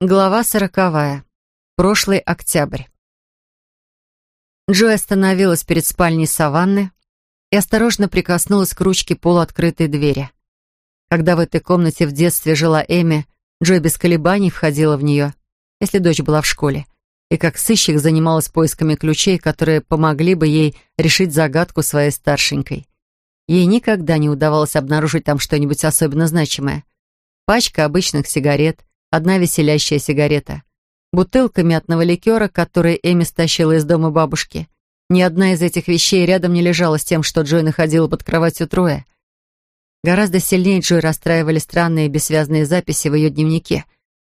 Глава сороковая. Прошлый октябрь. Джой остановилась перед спальней Саванны и осторожно прикоснулась к ручке полуоткрытой двери. Когда в этой комнате в детстве жила Эми, Джой без колебаний входила в нее, если дочь была в школе, и как сыщик занималась поисками ключей, которые помогли бы ей решить загадку своей старшенькой. Ей никогда не удавалось обнаружить там что-нибудь особенно значимое. Пачка обычных сигарет, одна веселящая сигарета. Бутылка мятного ликера, который Эми стащила из дома бабушки. Ни одна из этих вещей рядом не лежала с тем, что Джой находила под кроватью Троя. Гораздо сильнее Джой расстраивали странные бессвязные записи в ее дневнике,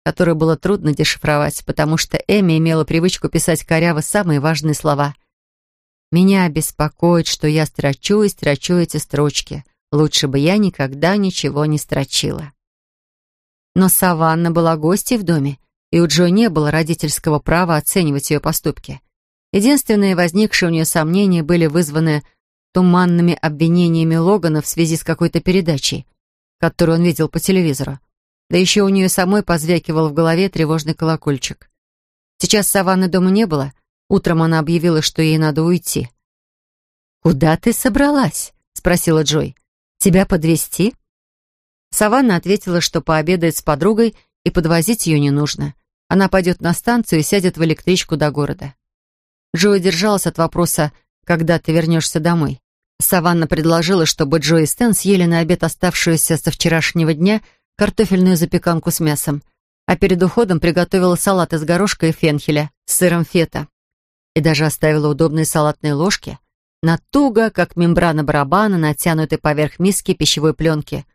которые было трудно дешифровать, потому что Эми имела привычку писать коряво самые важные слова. «Меня беспокоит, что я строчу и строчу эти строчки. Лучше бы я никогда ничего не строчила». Но Саванна была гостьей в доме, и у Джо не было родительского права оценивать ее поступки. Единственные возникшие у нее сомнения были вызваны туманными обвинениями Логана в связи с какой-то передачей, которую он видел по телевизору. Да еще у нее самой позвякивал в голове тревожный колокольчик. Сейчас Саванны дома не было. Утром она объявила, что ей надо уйти. «Куда ты собралась?» — спросила Джой. «Тебя подвести? Саванна ответила, что пообедает с подругой и подвозить ее не нужно. Она пойдет на станцию и сядет в электричку до города. Джои держалась от вопроса «Когда ты вернешься домой?». Саванна предложила, чтобы Джо и Стэн съели на обед оставшуюся со вчерашнего дня картофельную запеканку с мясом, а перед уходом приготовила салат из горошка и фенхеля с сыром фета. И даже оставила удобные салатные ложки на туго, как мембрана барабана, натянутой поверх миски пищевой пленки,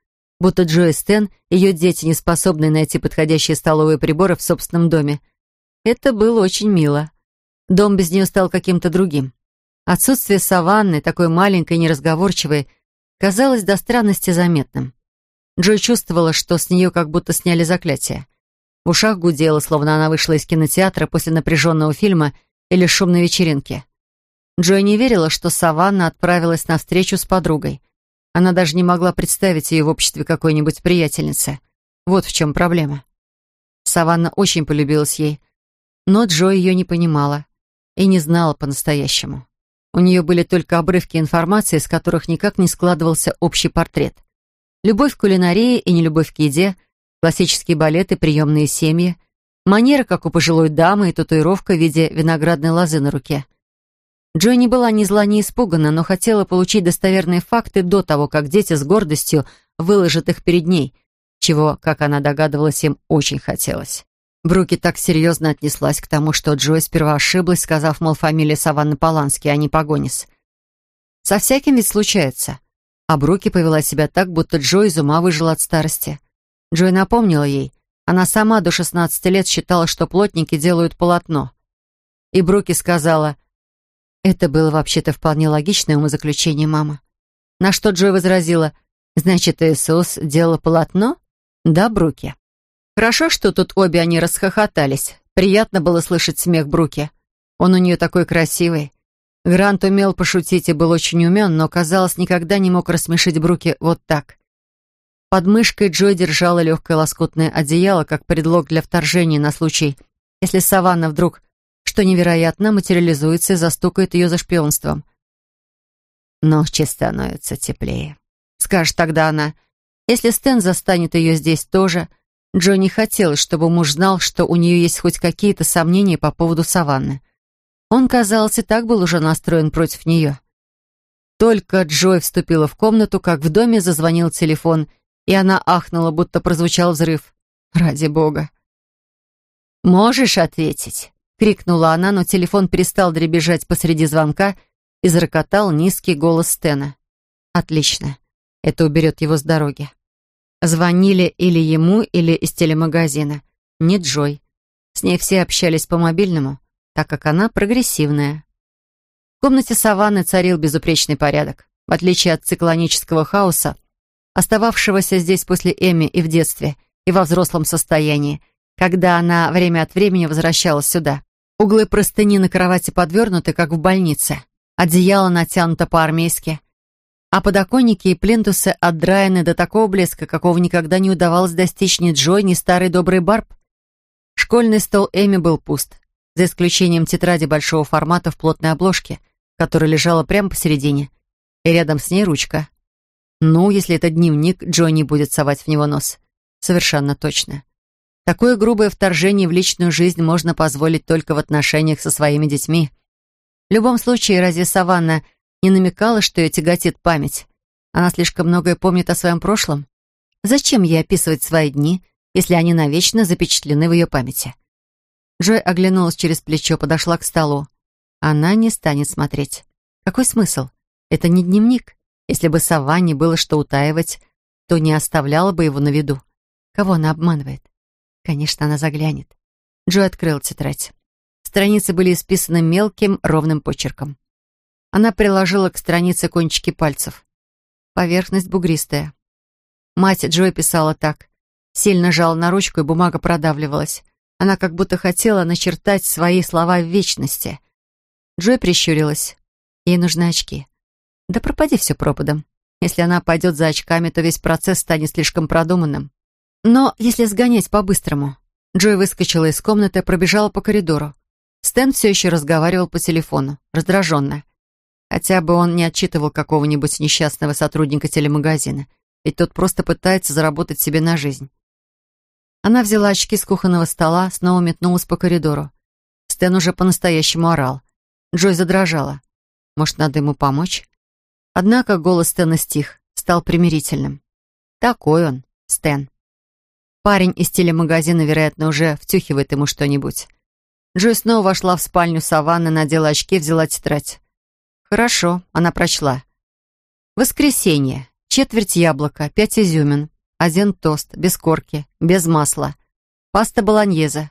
будто Джо и Стэн, ее дети, не способные найти подходящие столовые приборы в собственном доме. Это было очень мило. Дом без нее стал каким-то другим. Отсутствие саванны, такой маленькой и неразговорчивой, казалось до странности заметным. Джой чувствовала, что с нее как будто сняли заклятие. В ушах гудело, словно она вышла из кинотеатра после напряженного фильма или шумной вечеринки. Джой не верила, что Саванна отправилась на встречу с подругой. Она даже не могла представить ее в обществе какой-нибудь приятельницы. Вот в чем проблема. Саванна очень полюбилась ей, но Джо ее не понимала и не знала по-настоящему. У нее были только обрывки информации, из которых никак не складывался общий портрет. Любовь к кулинарии и нелюбовь к еде, классические балеты, приемные семьи, манера, как у пожилой дамы, и татуировка в виде виноградной лозы на руке — Джой не была ни зла, ни испугана, но хотела получить достоверные факты до того, как дети с гордостью выложат их перед ней, чего, как она догадывалась, им очень хотелось. Бруки так серьезно отнеслась к тому, что Джой сперва ошиблась, сказав, мол, фамилия Саванны Полански, а не Погонис. Со всяким ведь случается. А Бруки повела себя так, будто Джой из ума выжила от старости. Джой напомнила ей, она сама до 16 лет считала, что плотники делают полотно. И Бруки сказала — это было вообще-то вполне логичное умозаключение мама. На что Джой возразила, «Значит, Иисус делал полотно?» «Да, Бруки». Хорошо, что тут обе они расхохотались. Приятно было слышать смех Бруки. Он у нее такой красивый. Грант умел пошутить и был очень умен, но, казалось, никогда не мог рассмешить Бруки вот так. Под мышкой Джой держала легкое лоскутное одеяло, как предлог для вторжения на случай, если Саванна вдруг что невероятно материализуется и застукает ее за шпионством. «Ночи становятся теплее», — скажет тогда она. Если Стэн застанет ее здесь тоже, Джо не хотелось, чтобы муж знал, что у нее есть хоть какие-то сомнения по поводу Саванны. Он, казалось, и так был уже настроен против нее. Только Джой вступила в комнату, как в доме зазвонил телефон, и она ахнула, будто прозвучал взрыв. «Ради бога!» «Можешь ответить?» — крикнула она, но телефон перестал дребезжать посреди звонка и зарокотал низкий голос Стена. «Отлично. Это уберет его с дороги». Звонили или ему, или из телемагазина. Не Джой. С ней все общались по мобильному, так как она прогрессивная. В комнате саванны царил безупречный порядок. В отличие от циклонического хаоса, остававшегося здесь после Эми и в детстве, и во взрослом состоянии, когда она время от времени возвращалась сюда. Углы простыни на кровати подвернуты, как в больнице. Одеяло натянуто по-армейски. А подоконники и плинтусы отдраены до такого блеска, какого никогда не удавалось достичь ни Джой, ни старый добрый Барб. Школьный стол Эми был пуст, за исключением тетради большого формата в плотной обложке, которая лежала прямо посередине, и рядом с ней ручка. Ну, если это дневник, Джой не будет совать в него нос. Совершенно точно. Такое грубое вторжение в личную жизнь можно позволить только в отношениях со своими детьми. В любом случае, разве Саванна не намекала, что ее тяготит память? Она слишком многое помнит о своем прошлом. Зачем ей описывать свои дни, если они навечно запечатлены в ее памяти? Джой оглянулась через плечо, подошла к столу. Она не станет смотреть. Какой смысл? Это не дневник. Если бы Саванне было что утаивать, то не оставляла бы его на виду. Кого она обманывает? Конечно, она заглянет. Джой открыл тетрадь. Страницы были исписаны мелким, ровным почерком. Она приложила к странице кончики пальцев. Поверхность бугристая. Мать Джой писала так. Сильно жала на ручку, и бумага продавливалась. Она как будто хотела начертать свои слова в вечности. Джой прищурилась. Ей нужны очки. Да пропади все пропадом. Если она пойдет за очками, то весь процесс станет слишком продуманным. Но если сгонять по-быстрому... Джой выскочила из комнаты, пробежала по коридору. Стэн все еще разговаривал по телефону, раздраженно. Хотя бы он не отчитывал какого-нибудь несчастного сотрудника телемагазина, ведь тот просто пытается заработать себе на жизнь. Она взяла очки с кухонного стола, снова метнулась по коридору. Стэн уже по-настоящему орал. Джой задрожала. Может, надо ему помочь? Однако голос Стэна стих, стал примирительным. Такой он, Стэн. Парень из телемагазина, вероятно, уже втюхивает ему что-нибудь. Джой снова вошла в спальню Саванны, надела очки, взяла тетрадь. Хорошо, она прочла. Воскресенье. Четверть яблока, пять изюмин, один тост, без корки, без масла, паста болоньезе,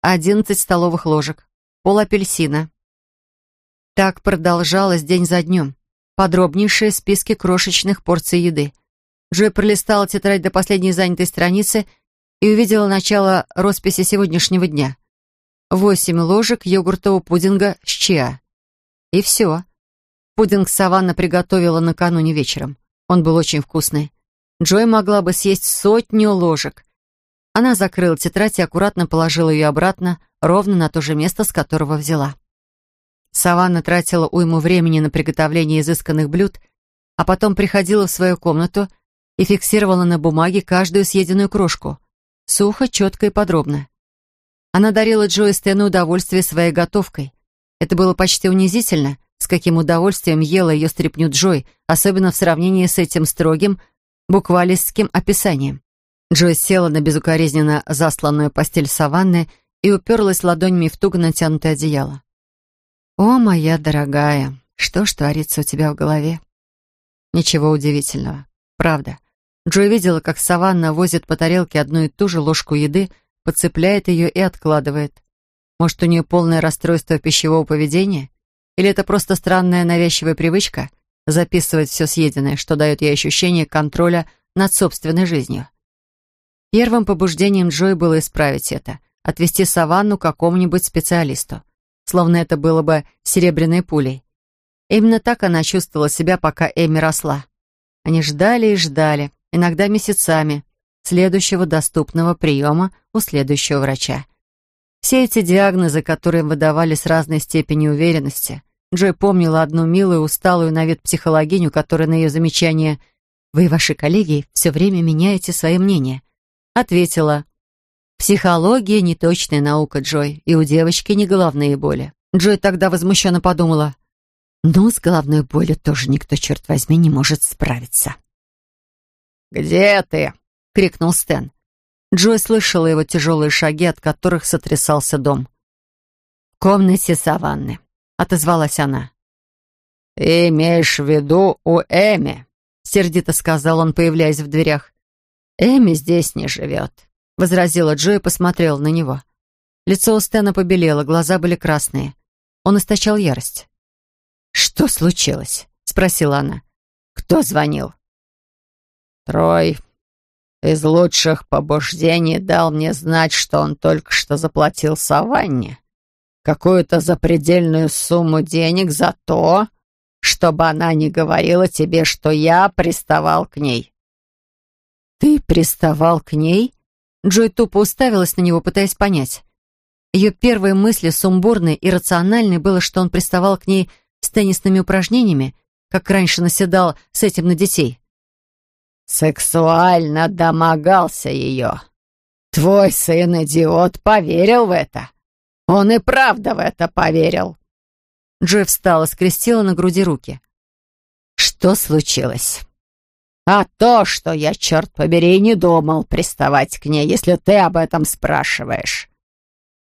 одиннадцать столовых ложек, пол апельсина. Так продолжалось день за днем. Подробнейшие списки крошечных порций еды. Джой пролистала тетрадь до последней занятой страницы и увидела начало росписи сегодняшнего дня. Восемь ложек йогуртового пудинга с чиа. И все. Пудинг Саванна приготовила накануне вечером. Он был очень вкусный. Джой могла бы съесть сотню ложек. Она закрыла тетрадь и аккуратно положила ее обратно, ровно на то же место, с которого взяла. Саванна тратила уйму времени на приготовление изысканных блюд, а потом приходила в свою комнату и фиксировала на бумаге каждую съеденную крошку. Сухо, четко и подробно. Она дарила Джо и Стэну удовольствие своей готовкой. Это было почти унизительно, с каким удовольствием ела ее стряпню Джой, особенно в сравнении с этим строгим, буквалистским описанием. Джой села на безукоризненно засланную постель саванны и уперлась ладонями в туго натянутое одеяло. «О, моя дорогая, что ж творится у тебя в голове?» Ничего удивительного. Правда. Джой видела, как саванна возит по тарелке одну и ту же ложку еды, подцепляет ее и откладывает. Может, у нее полное расстройство пищевого поведения? Или это просто странная навязчивая привычка записывать все съеденное, что дает ей ощущение контроля над собственной жизнью? Первым побуждением Джой было исправить это, отвести саванну к какому-нибудь специалисту, словно это было бы серебряной пулей. Именно так она чувствовала себя, пока Эми росла. Они ждали и ждали, иногда месяцами, следующего доступного приема у следующего врача. Все эти диагнозы, которые выдавали с разной степенью уверенности, Джой помнила одну милую, усталую на вид психологиню, которая на ее замечание «Вы и ваши коллеги все время меняете свои мнения», ответила «Психология — не точная наука, Джой, и у девочки не головные боли». Джой тогда возмущенно подумала «Ну, с головной болью тоже никто, черт возьми, не может справиться». «Где ты?» — крикнул Стэн. Джой слышала его тяжелые шаги, от которых сотрясался дом. «В комнате саванны», — отозвалась она. «Ты имеешь в виду у Эми?» — сердито сказал он, появляясь в дверях. «Эми здесь не живет», — возразила Джо и посмотрела на него. Лицо у Стэна побелело, глаза были красные. Он источал ярость. «Что случилось?» — спросила она. «Кто звонил?» «Трой из лучших побуждений дал мне знать, что он только что заплатил Саванне какую-то запредельную сумму денег за то, чтобы она не говорила тебе, что я приставал к ней». «Ты приставал к ней?» Джой тупо уставилась на него, пытаясь понять. Ее первой мыслью, сумбурной и рациональной, было, что он приставал к ней с теннисными упражнениями, как раньше наседал с этим на детей. «Сексуально домогался ее. Твой сын-идиот поверил в это. Он и правда в это поверил». Джой встала, скрестила на груди руки. «Что случилось?» «А то, что я, черт побери, не думал приставать к ней, если ты об этом спрашиваешь».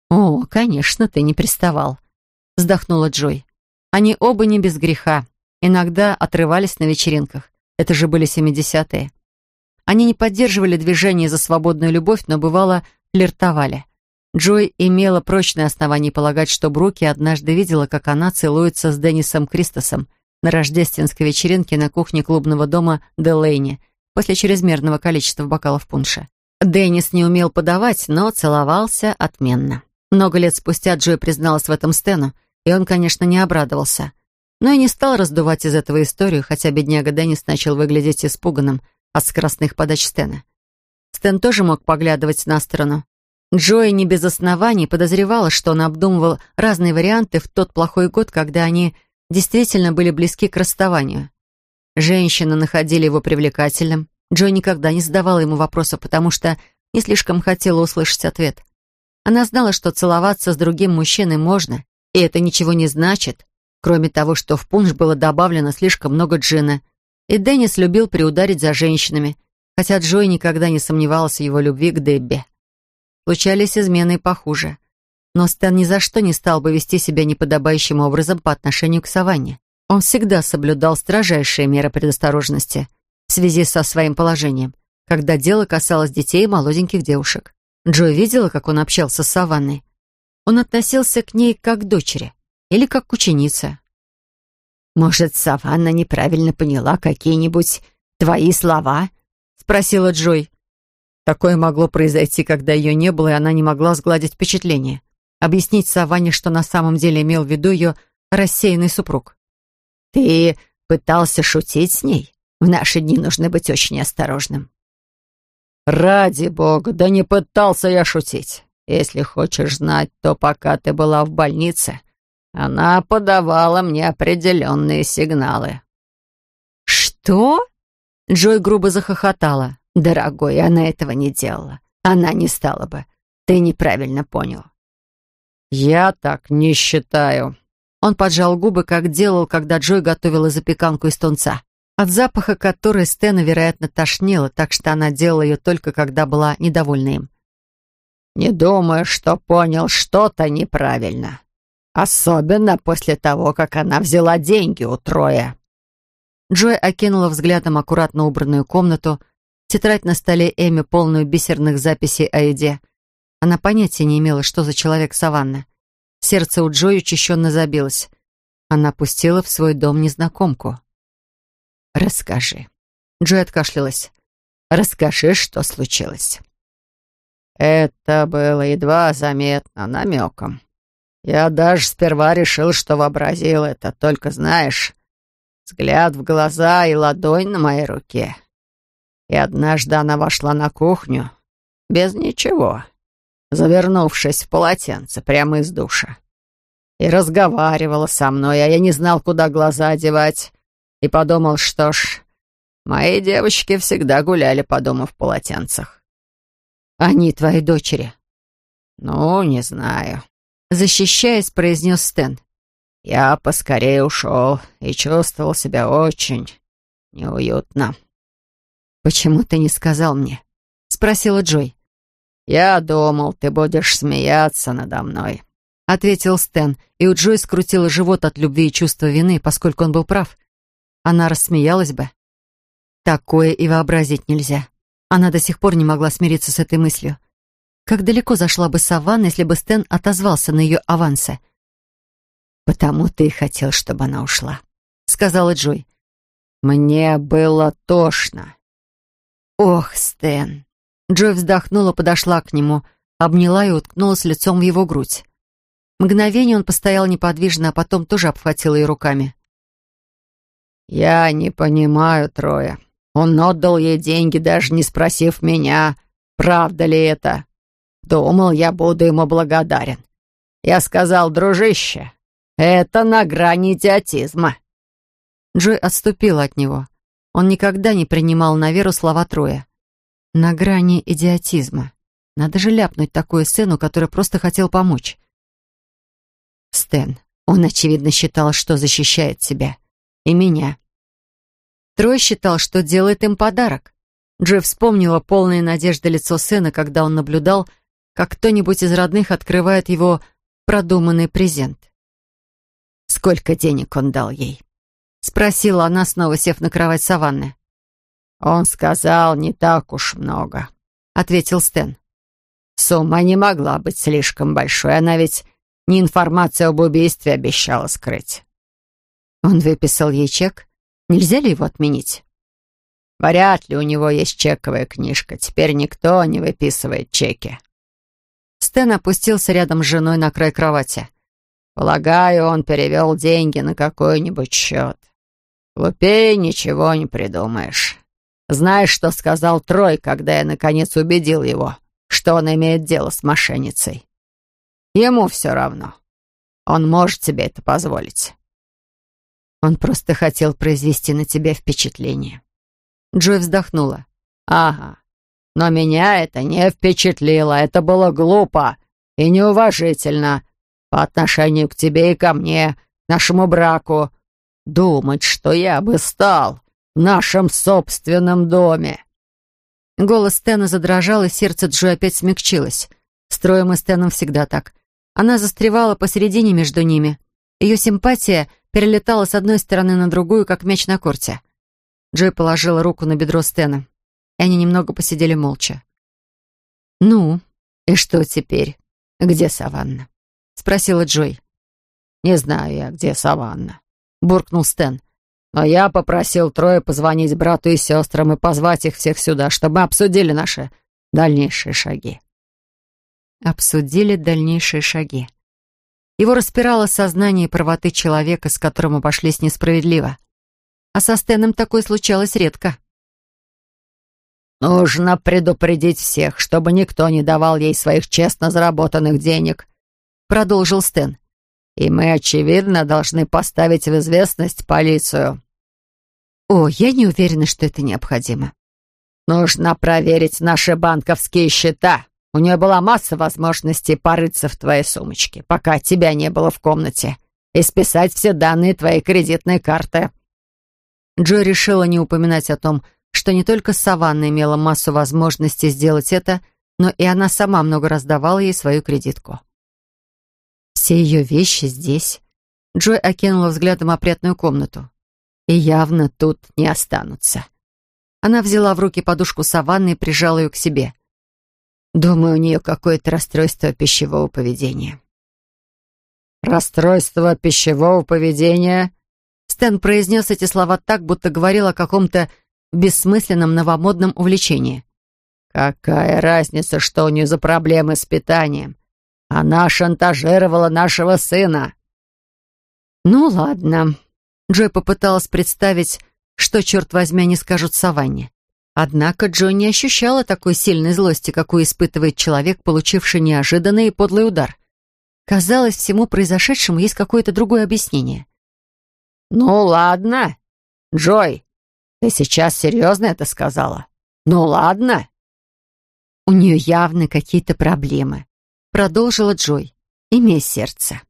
«О, конечно, ты не приставал», — вздохнула Джой. Они оба не без греха. Иногда отрывались на вечеринках. Это же были семидесятые. Они не поддерживали движение за свободную любовь, но бывало флиртовали. Джой имела прочное основание полагать, что Бруки однажды видела, как она целуется с Деннисом Кристосом на рождественской вечеринке на кухне клубного дома Делейни после чрезмерного количества бокалов пунша. Деннис не умел подавать, но целовался отменно. Много лет спустя Джой призналась в этом Стэну, и он, конечно, не обрадовался. Но и не стал раздувать из этого историю, хотя бедняга Деннис начал выглядеть испуганным от скоростных подач Стэна. Стэн тоже мог поглядывать на сторону. Джои не без оснований подозревала, что он обдумывал разные варианты в тот плохой год, когда они действительно были близки к расставанию. Женщины находили его привлекательным. Джой никогда не задавала ему вопросов, потому что не слишком хотела услышать ответ. Она знала, что целоваться с другим мужчиной можно, и это ничего не значит, кроме того, что в пунш было добавлено слишком много джина. И Деннис любил приударить за женщинами, хотя Джой никогда не сомневалась в его любви к Дебби. Случались измены похуже. Но Стэн ни за что не стал бы вести себя неподобающим образом по отношению к Саванне. Он всегда соблюдал строжайшие меры предосторожности в связи со своим положением, когда дело касалось детей и молоденьких девушек. Джой видела, как он общался с Саванной. Он относился к ней как к дочери или как к ученице. «Может, Саванна неправильно поняла какие-нибудь твои слова?» — спросила Джой. Такое могло произойти, когда ее не было, и она не могла сгладить впечатление. Объяснить Саванне, что на самом деле имел в виду ее рассеянный супруг. «Ты пытался шутить с ней? В наши дни нужно быть очень осторожным». «Ради бога, да не пытался я шутить. Если хочешь знать, то пока ты была в больнице, она подавала мне определенные сигналы». «Что?» Джой грубо захохотала. «Дорогой, она этого не делала. Она не стала бы. Ты неправильно понял». «Я так не считаю». Он поджал губы, как делал, когда Джой готовила запеканку из тунца от запаха которой Стэна, вероятно, тошнило, так что она делала ее только когда была недовольна им. «Не думаю, что понял что-то неправильно. Особенно после того, как она взяла деньги у Троя». Джой окинула взглядом аккуратно убранную комнату, тетрадь на столе Эми, полную бисерных записей о еде. Она понятия не имела, что за человек Саванна. Сердце у Джой учащенно забилось. Она пустила в свой дом незнакомку. «Расскажи». Джой откашлялась. «Расскажи, что случилось». Это было едва заметно, намеком. Я даже сперва решил, что вообразил это, только знаешь, взгляд в глаза и ладонь на моей руке. И однажды она вошла на кухню без ничего, завернувшись в полотенце прямо из душа. И разговаривала со мной, а я не знал, куда глаза одевать и подумал, что ж, мои девочки всегда гуляли по дому в полотенцах. Они твои дочери? Ну, не знаю. Защищаясь, произнес Стэн. Я поскорее ушел и чувствовал себя очень неуютно. «Почему ты не сказал мне?» — спросила Джой. «Я думал, ты будешь смеяться надо мной», — ответил Стэн, и у Джой скрутило живот от любви и чувства вины, поскольку он был прав она рассмеялась бы. Такое и вообразить нельзя. Она до сих пор не могла смириться с этой мыслью. Как далеко зашла бы Саванна, если бы Стэн отозвался на ее авансы? «Потому ты и хотел, чтобы она ушла», — сказала Джой. «Мне было тошно». «Ох, Стэн!» Джой вздохнула, подошла к нему, обняла и уткнулась лицом в его грудь. Мгновение он постоял неподвижно, а потом тоже обхватил ее руками. «Я не понимаю, Троя. Он отдал ей деньги, даже не спросив меня, правда ли это. Думал, я буду ему благодарен. Я сказал, дружище, это на грани идиотизма». Джой отступила от него. Он никогда не принимал на веру слова Троя. «На грани идиотизма». Надо же ляпнуть такую сцену, которая просто хотел помочь. Стэн. Он, очевидно, считал, что защищает себя. И меня. Трой считал, что делает им подарок. Джой вспомнила полное надежды лицо сына, когда он наблюдал, как кто-нибудь из родных открывает его продуманный презент. «Сколько денег он дал ей?» — спросила она, снова сев на кровать саванны. «Он сказал, не так уж много», — ответил Стэн. «Сумма не могла быть слишком большой, она ведь не информацию об убийстве обещала скрыть». Он выписал ей чек. Нельзя ли его отменить? Вряд ли у него есть чековая книжка. Теперь никто не выписывает чеки. Стэн опустился рядом с женой на край кровати. Полагаю, он перевел деньги на какой-нибудь счет. Глупее ничего не придумаешь. Знаешь, что сказал Трой, когда я, наконец, убедил его, что он имеет дело с мошенницей? Ему все равно. Он может себе это позволить. Он просто хотел произвести на тебя впечатление. Джой вздохнула. «Ага. Но меня это не впечатлило. Это было глупо и неуважительно по отношению к тебе и ко мне, нашему браку. Думать, что я бы стал в нашем собственном доме». Голос Стэна задрожал, и сердце Джой опять смягчилось. С Троем и Стэном всегда так. Она застревала посередине между ними. Ее симпатия перелетала с одной стороны на другую, как мяч на корте. Джой положила руку на бедро Стэна, и они немного посидели молча. «Ну, и что теперь? Где Саванна?» — спросила Джой. «Не знаю я, где Саванна», — буркнул Стэн. «Но я попросил Троя позвонить брату и сестрам и позвать их всех сюда, чтобы обсудили наши дальнейшие шаги». Обсудили дальнейшие шаги. Его распирало сознание правоты человека, с которым обошлись несправедливо а со Стэном такое случалось редко. «Нужно предупредить всех, чтобы никто не давал ей своих честно заработанных денег», — продолжил Стэн. «И мы, очевидно, должны поставить в известность полицию». «О, я не уверена, что это необходимо». «Нужно проверить наши банковские счета. У нее была масса возможностей порыться в твоей сумочке, пока тебя не было в комнате, и списать все данные твоей кредитной карты». Джо решила не упоминать о том, что не только Саванна имела массу возможностей сделать это, но и она сама много раз давала ей свою кредитку. Все ее вещи здесь. Джой окинула взглядом опрятную комнату. И явно тут не останутся. Она взяла в руки подушку Саванны и прижала ее к себе. Думаю, у нее какое-то расстройство пищевого поведения. «Расстройство пищевого поведения?» Стэн произнес эти слова так, будто говорил о каком-то бессмысленном новомодном увлечении. «Какая разница, что у нее за проблемы с питанием? Она шантажировала нашего сына». «Ну ладно». Джой попыталась представить, что, черт возьми, они скажут Саванне. Однако Джой не ощущала такой сильной злости, какую испытывает человек, получивший неожиданный и подлый удар. Казалось, всему произошедшему есть какое-то другое объяснение. «Ну ладно. Джой, ты сейчас серьезно это сказала? Ну ладно». «У нее явно какие-то проблемы», — продолжила Джой, имея сердце.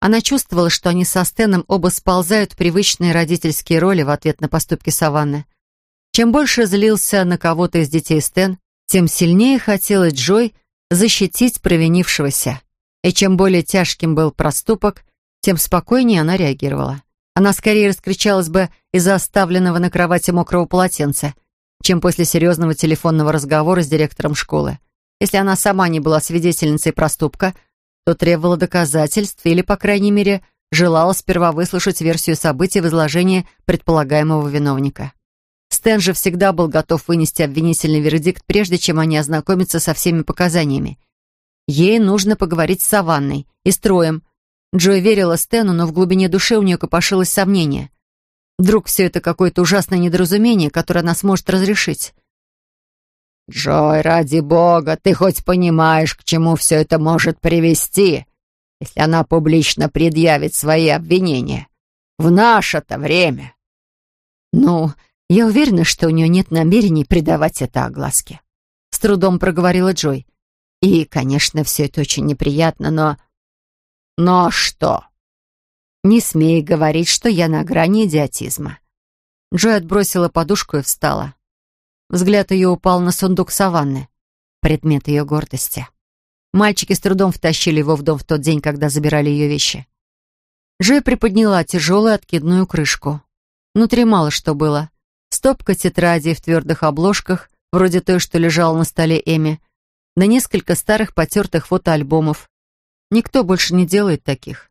Она чувствовала, что они со Стеном оба сползают в привычные родительские роли в ответ на поступки Саванны. Чем больше злился на кого-то из детей Стэн, тем сильнее хотела Джой защитить провинившегося. И чем более тяжким был проступок, тем спокойнее она реагировала. Она скорее раскричалась бы из-за оставленного на кровати мокрого полотенца, чем после серьезного телефонного разговора с директором школы. Если она сама не была свидетельницей проступка, то требовала доказательств или, по крайней мере, желала сперва выслушать версию событий в изложении предполагаемого виновника. Стэн же всегда был готов вынести обвинительный вердикт, прежде чем они ознакомятся со всеми показаниями. Ей нужно поговорить с Саванной и с Троем, Джой верила Стэну, но в глубине души у нее копошилось сомнение. Вдруг все это какое-то ужасное недоразумение, которое она сможет разрешить. «Джой, ради бога, ты хоть понимаешь, к чему все это может привести?» если она публично предъявит свои обвинения. В наше-то время. Ну, я уверена, что у нее нет намерений придавать это огласке. С трудом проговорила Джой. И, конечно, все это очень неприятно, но... Но что? Не смей говорить, что я на грани идиотизма. Джой отбросила подушку и встала. Взгляд ее упал на сундук саванны, предмет ее гордости. Мальчики с трудом втащили его в дом в тот день, когда забирали ее вещи. Джой приподняла тяжелую откидную крышку. Внутри мало что было. Стопка тетрадей в твердых обложках, вроде той, что лежала на столе Эми, да несколько старых потертых фотоальбомов. Никто больше не делает таких.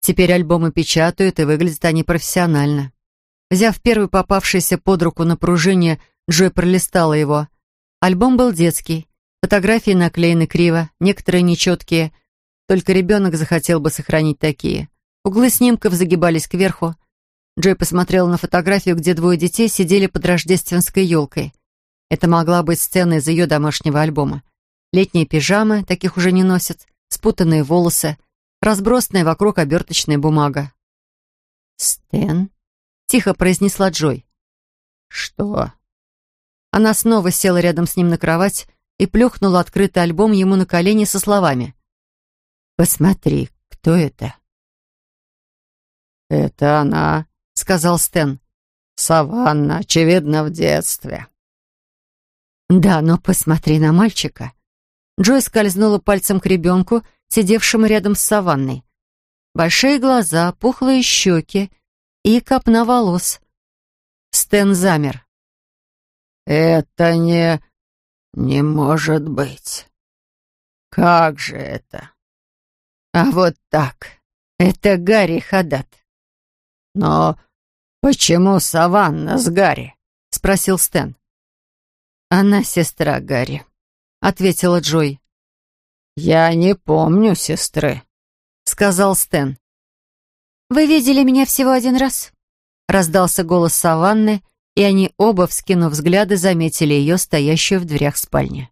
Теперь альбомы печатают, и выглядят они профессионально. Взяв первый попавшийся под руку на пружине, Джой пролистала его. Альбом был детский. Фотографии наклеены криво, некоторые нечеткие. Только ребенок захотел бы сохранить такие. Углы снимков загибались кверху. Джой посмотрела на фотографию, где двое детей сидели под рождественской елкой. Это могла быть сцена из ее домашнего альбома. Летние пижамы, таких уже не носят, спутанные волосы, разбросанная вокруг оберточная бумага. «Стэн?» — тихо произнесла Джой. «Что?» Она снова села рядом с ним на кровать и плюхнула открытый альбом ему на колени со словами. «Посмотри, кто это?» «Это она», — сказал Стэн. «Саванна, очевидно, в детстве». «Да, но посмотри на мальчика». Джой скользнула пальцем к ребенку, сидевшему рядом с саванной. Большие глаза, пухлые щеки и копна волос. Стэн замер. «Это не... не может быть. Как же это?» «А вот так. Это Гарри Хадат». «Но почему Саванна с Гарри?» — спросил Стэн. «Она сестра Гарри», — ответила Джой. «Я не помню сестры», — сказал Стэн. «Вы видели меня всего один раз?» — раздался голос Саванны, — и они оба, вскинув взгляды, заметили ее, стоящую в дверях спальни.